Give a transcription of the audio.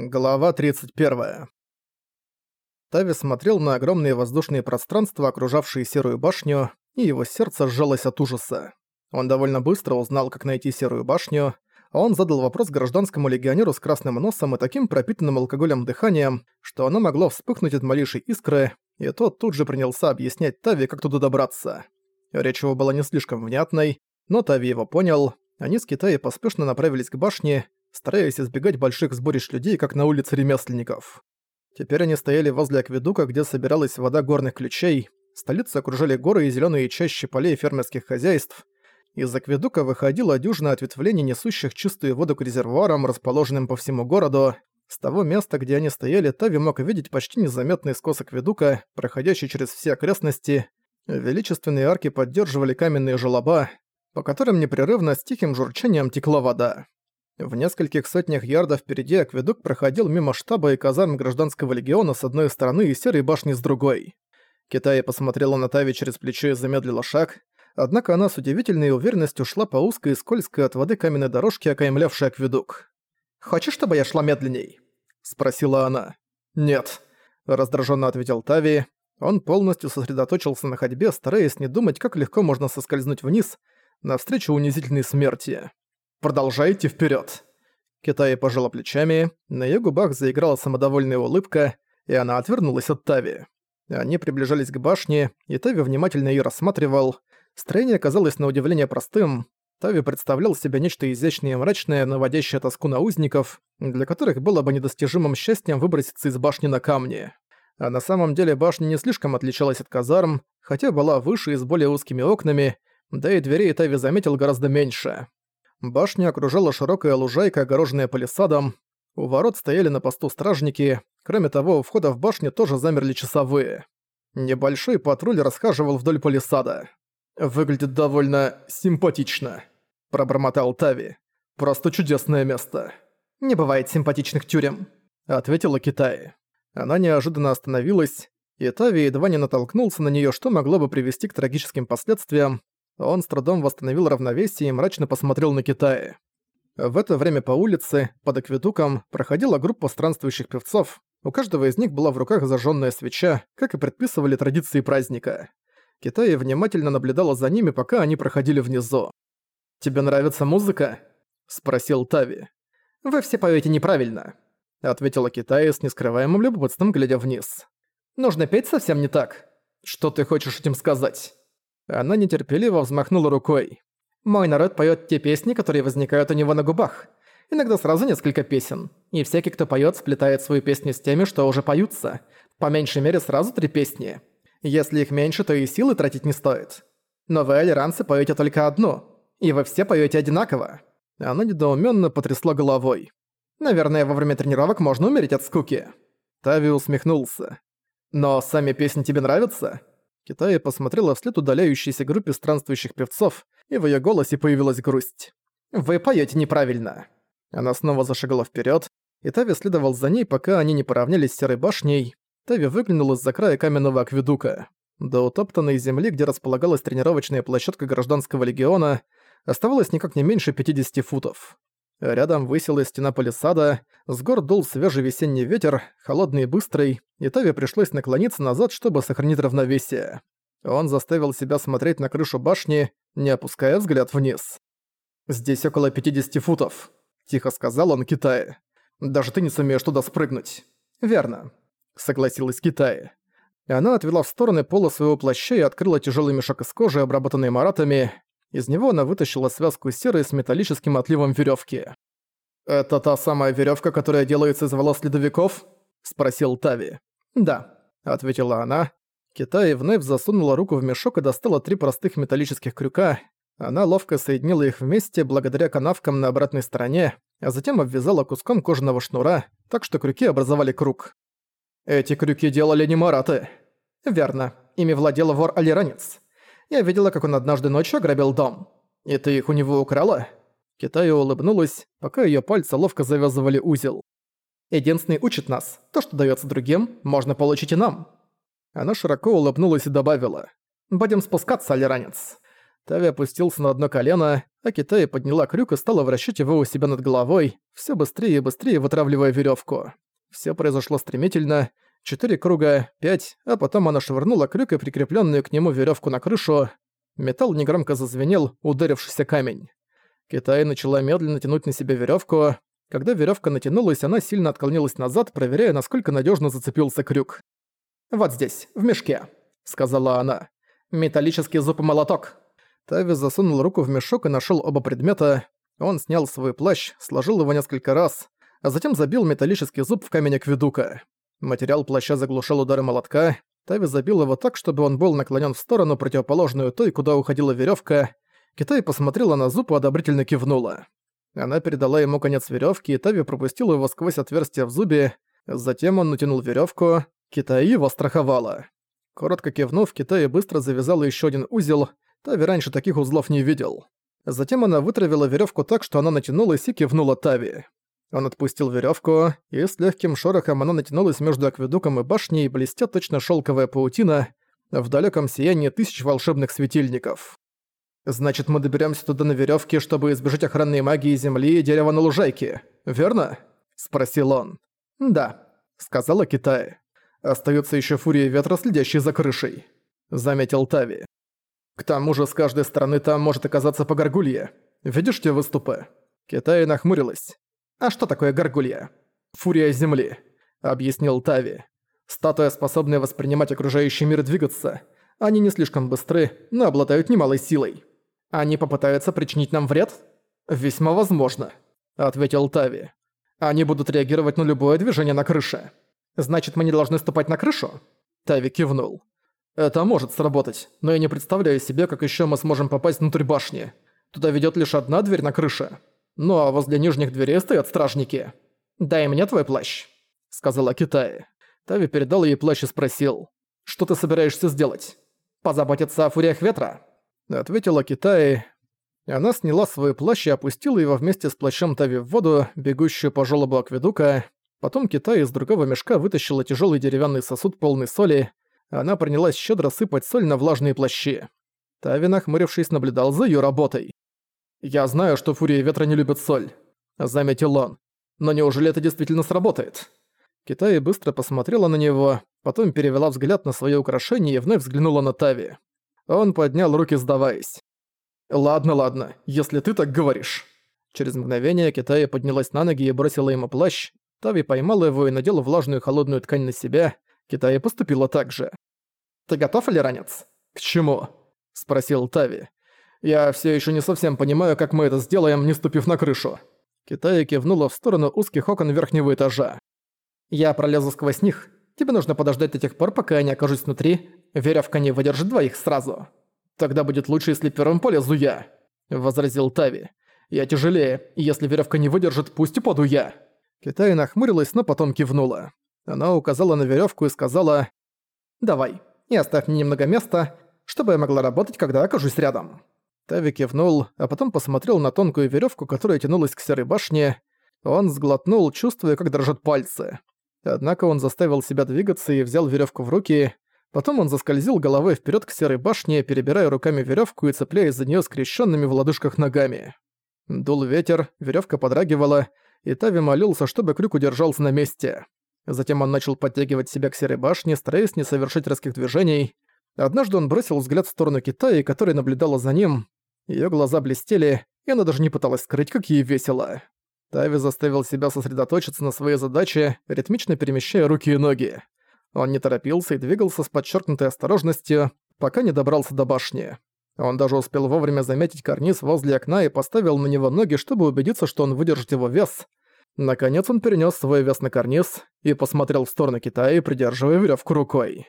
Глава 31. Тави смотрел на огромные воздушные пространства, окружавшие Серую башню, и его сердце сжалось от ужаса. Он довольно быстро узнал, как найти Серую башню, а он задал вопрос гражданскому легионеру с красным носом и таким пропитанным алкоголем дыханием, что оно могло вспыхнуть от малейшей искры, и тот тут же принялся объяснять Тави, как туда добраться. Речь его была не слишком внятной, но Тави его понял. Они с Китая поспешно направились к башне, стараясь избегать больших сборищ людей, как на улице ремесленников. Теперь они стояли возле акведука, где собиралась вода горных ключей, столицу окружали горы и зеленые чащи полей фермерских хозяйств. Из акведука выходила дюжина ответвлений, несущих чистую воду к резервуарам, расположенным по всему городу. С того места, где они стояли, Тави мог видеть почти незаметный скос акведука, проходящий через все окрестности. Величественные арки поддерживали каменные желоба, по которым непрерывно с тихим журчанием текла вода. В нескольких сотнях ярдов впереди акведук проходил мимо штаба и казарм гражданского легиона с одной стороны и серой башни с другой. Китая посмотрела на Тави через плечо и замедлила шаг, однако она с удивительной уверенностью шла по узкой и скользкой от воды каменной дорожке, окаймлявшей акведук. «Хочешь, чтобы я шла медленней?» – спросила она. «Нет», – раздраженно ответил Тави. Он полностью сосредоточился на ходьбе, стараясь не думать, как легко можно соскользнуть вниз, навстречу унизительной смерти. Продолжайте вперед. Китай пожала плечами, на ее губах заиграла самодовольная улыбка, и она отвернулась от Тави. Они приближались к башне, и Тави внимательно ее рассматривал. Строение казалось на удивление простым. Тави представлял себе нечто изящное и мрачное, наводящее тоску на узников, для которых было бы недостижимым счастьем выброситься из башни на камни. А на самом деле башня не слишком отличалась от казарм, хотя была выше и с более узкими окнами, да и дверей Тави заметил гораздо меньше. Башню окружала широкая лужайка, огороженная палисадом. У ворот стояли на посту стражники. Кроме того, у входа в башню тоже замерли часовые. Небольшой патруль расхаживал вдоль палисада. «Выглядит довольно симпатично», – пробормотал Тави. «Просто чудесное место». «Не бывает симпатичных тюрем», – ответила Китай. Она неожиданно остановилась, и Тави едва не натолкнулся на нее, что могло бы привести к трагическим последствиям, он с трудом восстановил равновесие и мрачно посмотрел на Китая. В это время по улице, под акведуком, проходила группа странствующих певцов. У каждого из них была в руках зажженная свеча, как и предписывали традиции праздника. Китай внимательно наблюдала за ними, пока они проходили внизу. «Тебе нравится музыка?» – спросил Тави. «Вы все поете неправильно», – ответила Китай с нескрываемым любопытством, глядя вниз. «Нужно петь совсем не так. Что ты хочешь этим сказать?» Она нетерпеливо взмахнула рукой. «Мой народ поет те песни, которые возникают у него на губах. Иногда сразу несколько песен. И всякий, кто поет, сплетает свою песню с теми, что уже поются. По меньшей мере сразу три песни. Если их меньше, то и силы тратить не стоит. Но вы, алиранцы, поете только одну. И вы все поете одинаково». Она недоуменно потрясла головой. «Наверное, во время тренировок можно умереть от скуки». Тави усмехнулся. «Но сами песни тебе нравятся?» Китая посмотрела вслед удаляющейся группе странствующих певцов, и в её голосе появилась грусть. «Вы поёте неправильно». Она снова зашагала вперёд, и Тави следовал за ней, пока они не поравнялись с серой башней. Тави выглянул из-за края каменного акведука. До утоптанной земли, где располагалась тренировочная площадка гражданского легиона, оставалось никак не меньше 50 футов. Рядом высилась стена палисада, с гор дул свежий весенний ветер, холодный и быстрый, и Тави пришлось наклониться назад, чтобы сохранить равновесие. Он заставил себя смотреть на крышу башни, не опуская взгляд вниз. «Здесь около 50 футов», — тихо сказал он Китае. «Даже ты не сумеешь туда спрыгнуть». «Верно», — согласилась Китая. Она отвела в стороны пола своего плаща и открыла тяжелый мешок из кожи, обработанный маратами. Из него она вытащила связку серы с металлическим отливом веревки. «Это та самая веревка, которая делается из волос ледовиков?» – спросил Тави. «Да», – ответила она. Китай вновь засунула руку в мешок и достала три простых металлических крюка. Она ловко соединила их вместе благодаря канавкам на обратной стороне, а затем обвязала куском кожаного шнура, так что крюки образовали круг. «Эти крюки делали не мараты». «Верно. Ими владел вор Алиранец. Я видела, как он однажды ночью ограбил дом. И ты их у него украла?» Китая улыбнулась, пока её пальцы ловко завязывали узел. «Единственный учит нас. То, что даётся другим, можно получить и нам». Она широко улыбнулась и добавила. «Будем спускаться, алиранец». Тави опустился на одно колено, а Китай подняла крюк и стала вращать его у себя над головой, все быстрее и быстрее вытравливая веревку. Все произошло стремительно. Четыре круга, пять, а потом она швырнула крюк и прикрепленную к нему веревку на крышу. Металл негромко зазвенел, ударившийся камень. Китай начала медленно тянуть на себя веревку. Когда веревка натянулась, она сильно отклонилась назад, проверяя, насколько надежно зацепился крюк. «Вот здесь, в мешке», — сказала она. «Металлический зуб молоток». Тави засунул руку в мешок и нашел оба предмета. Он снял свой плащ, сложил его несколько раз, а затем забил металлический зуб в камень акведука. Материал плаща заглушал удары молотка. Тави забил его так, чтобы он был наклонен в сторону, противоположную той, куда уходила веревка. Китай посмотрела на зуб и одобрительно кивнула. Она передала ему конец веревки, и Тави пропустил его сквозь отверстие в зубе. Затем он натянул веревку. Китай его страховала. Коротко кивнув, Китай быстро завязала еще один узел — Тави раньше таких узлов не видел. Затем она вытравила веревку так, что она натянулась и кивнула Тави. Он отпустил веревку, и с легким шорохом она натянулась между акведуком и башней, блестя точно шелковая паутина, в далеком сиянии тысяч волшебных светильников. «Значит, мы доберемся туда на веревке, чтобы избежать охранной магии земли и дерева на лужайке, верно?» – спросил он. «Да», – сказала Китай. «Остается еще фурия ветра, следящая за крышей», – заметил Тави. К тому же с каждой стороны там может оказаться по горгулье. Видишь те выступы?» Китай нахмурилась. «А что такое горгулья?» «Фурия Земли», — объяснил Тави. «Статуя, способная воспринимать окружающий мир и двигаться. Они не слишком быстры, но обладают немалой силой. Они попытаются причинить нам вред?» «Весьма возможно», — ответил Тави. «Они будут реагировать на любое движение на крыше. Значит, мы не должны ступать на крышу?» Тави кивнул. Это может сработать, но я не представляю себе, как еще мы сможем попасть внутрь башни. Туда ведет лишь одна дверь на крыше. Ну а возле нижних дверей стоят стражники. «Дай мне твой плащ», — сказала Китай. Тави передал ей плащ и спросил. «Что ты собираешься сделать? Позаботиться о фуриях ветра?» Ответила Китай. Она сняла свой плащ и опустила его вместе с плащом Тави в воду, бегущую по желобу акведука. Потом Китай из другого мешка вытащила тяжелый деревянный сосуд полный соли, она принялась щедро сыпать соль на влажные плащи. Тави, нахмурившись, наблюдал за ее работой. «Я знаю, что Фурия Ветра не любит соль», — заметил он. «Но неужели это действительно сработает?» Китай быстро посмотрела на него, потом перевела взгляд на свое украшение и вновь взглянула на Тави. Он поднял руки, сдаваясь. «Ладно, ладно, если ты так говоришь». Через мгновение Китай поднялась на ноги и бросила ему плащ. Тави поймала его и надела влажную холодную ткань на себя, Китай поступила так же. «Ты готов, или ранец?» «К чему?» – спросил Тави. «Я все еще не совсем понимаю, как мы это сделаем, не ступив на крышу». Китай кивнула в сторону узких окон верхнего этажа. «Я пролезу сквозь них. Тебе нужно подождать до тех пор, пока я не окажусь внутри. Веревка не выдержит двоих сразу. Тогда будет лучше, если первым полезу я», – возразил Тави. «Я тяжелее, и если веревка не выдержит, пусть упаду я». Китай нахмурилась, но потом кивнула. Она указала на веревку и сказала «Давай, и оставь мне немного места, чтобы я могла работать, когда окажусь рядом». Тави кивнул, а потом посмотрел на тонкую веревку, которая тянулась к серой башне. Он сглотнул, чувствуя, как дрожат пальцы. Однако он заставил себя двигаться и взял веревку в руки. Потом он заскользил головой вперед к серой башне, перебирая руками веревку и цепляясь за нее скрещенными в лодыжках ногами. Дул ветер, веревка подрагивала, и Тави молился, чтобы крюк удержался на месте. Затем он начал подтягивать себя к серой башне, стараясь не совершить резких движений. Однажды он бросил взгляд в сторону Китая, которая наблюдала за ним. Её глаза блестели, и она даже не пыталась скрыть, как ей весело. Тави заставил себя сосредоточиться на своей задаче, ритмично перемещая руки и ноги. Он не торопился и двигался с подчеркнутой осторожностью, пока не добрался до башни. Он даже успел вовремя заметить карниз возле окна и поставил на него ноги, чтобы убедиться, что он выдержит его вес. Наконец он перенес свой вес на карниз и посмотрел в сторону Китая, придерживая веревку рукой.